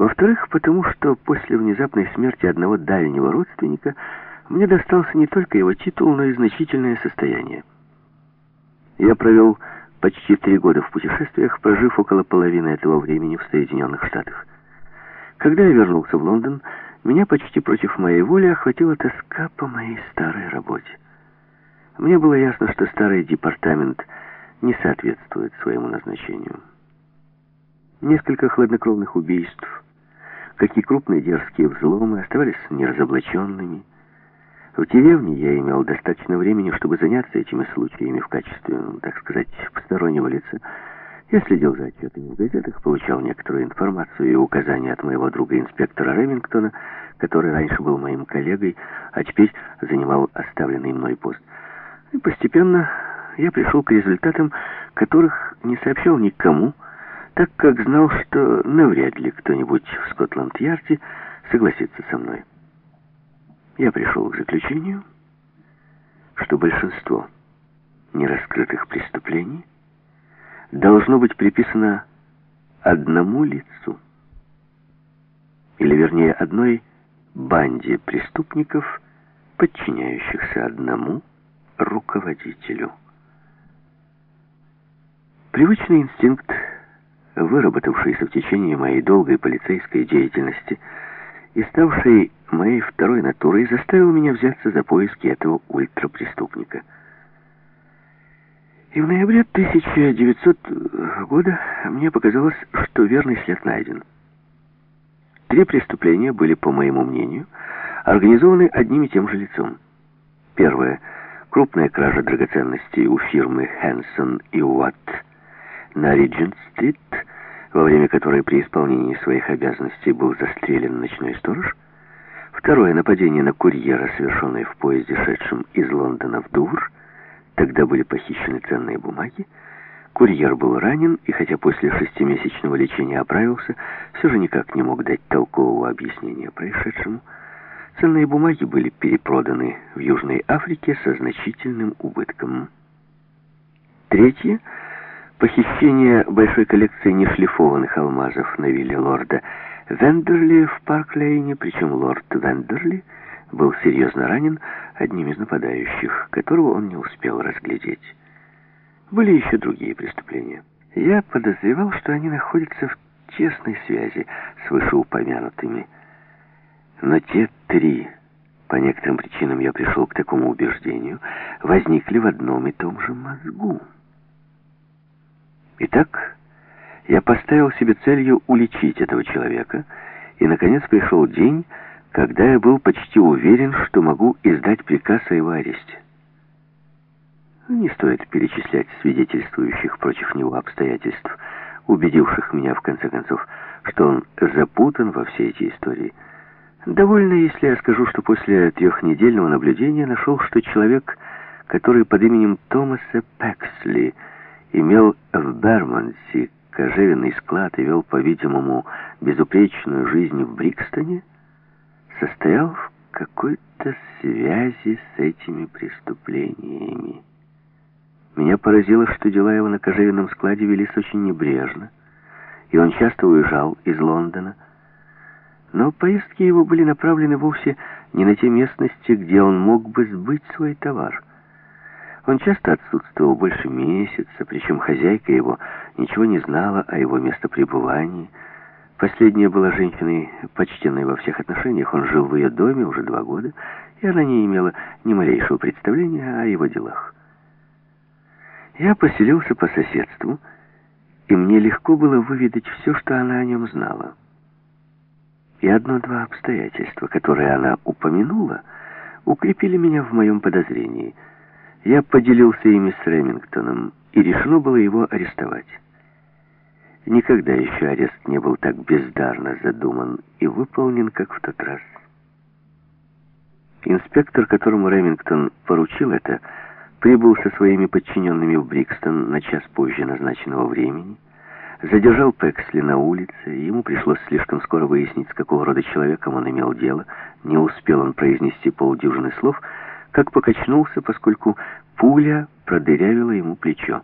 Во-вторых, потому что после внезапной смерти одного дальнего родственника мне достался не только его титул, но и значительное состояние. Я провел почти три года в путешествиях, прожив около половины этого времени в Соединенных Штатах. Когда я вернулся в Лондон, меня почти против моей воли охватила тоска по моей старой работе. Мне было ясно, что старый департамент не соответствует своему назначению. Несколько хладнокровных убийств, какие крупные дерзкие взломы, оставались неразоблаченными. В деревне я имел достаточно времени, чтобы заняться этими случаями в качестве, так сказать, постороннего лица. Я следил за отчетами в газетах, получал некоторую информацию и указания от моего друга-инспектора Ремингтона, который раньше был моим коллегой, а теперь занимал оставленный мной пост. И постепенно я пришел к результатам, которых не сообщал никому, так как знал, что навряд ли кто-нибудь в Скотланд-Ярде согласится со мной. Я пришел к заключению, что большинство нераскрытых преступлений должно быть приписано одному лицу, или вернее одной банде преступников, подчиняющихся одному руководителю. Привычный инстинкт, выработавшийся в течение моей долгой полицейской деятельности и ставший моей второй натурой, заставил меня взяться за поиски этого ультрапреступника. И в ноябре 1900 года мне показалось, что верный след найден. Три преступления были, по моему мнению, организованы одним и тем же лицом. Первое — Крупная кража драгоценностей у фирмы Хэнсон и Уатт на Риджент-стрит, во время которой при исполнении своих обязанностей был застрелен ночной сторож. Второе нападение на курьера, совершенное в поезде, шедшем из Лондона в Дувр. Тогда были похищены ценные бумаги. Курьер был ранен, и хотя после шестимесячного лечения оправился, все же никак не мог дать толкового объяснения происшедшему. Ценные бумаги были перепроданы в Южной Африке со значительным убытком. Третье – похищение большой коллекции нешлифованных алмазов на вилле лорда Вендерли в Парк-Лейне, причем лорд Вендерли был серьезно ранен одним из нападающих, которого он не успел разглядеть. Были еще другие преступления. Я подозревал, что они находятся в тесной связи с вышеупомянутыми но те три, по некоторым причинам я пришел к такому убеждению, возникли в одном и том же мозгу. Итак, я поставил себе целью уличить этого человека, и, наконец, пришел день, когда я был почти уверен, что могу издать приказ о его аресте. Не стоит перечислять свидетельствующих против него обстоятельств, убедивших меня, в конце концов, что он запутан во все эти истории – Довольно, если я скажу, что после трехнедельного наблюдения нашел, что человек, который под именем Томаса Пексли имел в Бермонсе кожевенный склад и вел, по-видимому, безупречную жизнь в Брикстоне, состоял в какой-то связи с этими преступлениями. Меня поразило, что дела его на кожевенном складе велись очень небрежно, и он часто уезжал из Лондона, но поездки его были направлены вовсе не на те местности, где он мог бы сбыть свой товар. Он часто отсутствовал больше месяца, причем хозяйка его ничего не знала о его местопребывании. Последняя была женщиной, почтенной во всех отношениях. Он жил в ее доме уже два года, и она не имела ни малейшего представления о его делах. Я поселился по соседству, и мне легко было выведать все, что она о нем знала. И одно-два обстоятельства, которые она упомянула, укрепили меня в моем подозрении. Я поделился ими с Ремингтоном, и решено было его арестовать. Никогда еще арест не был так бездарно задуман и выполнен, как в тот раз. Инспектор, которому Ремингтон поручил это, прибыл со своими подчиненными в Брикстон на час позже назначенного времени — Задержал Пексли на улице, ему пришлось слишком скоро выяснить, с какого рода человеком он имел дело. Не успел он произнести полдюжины слов, как покачнулся, поскольку пуля продырявила ему плечо.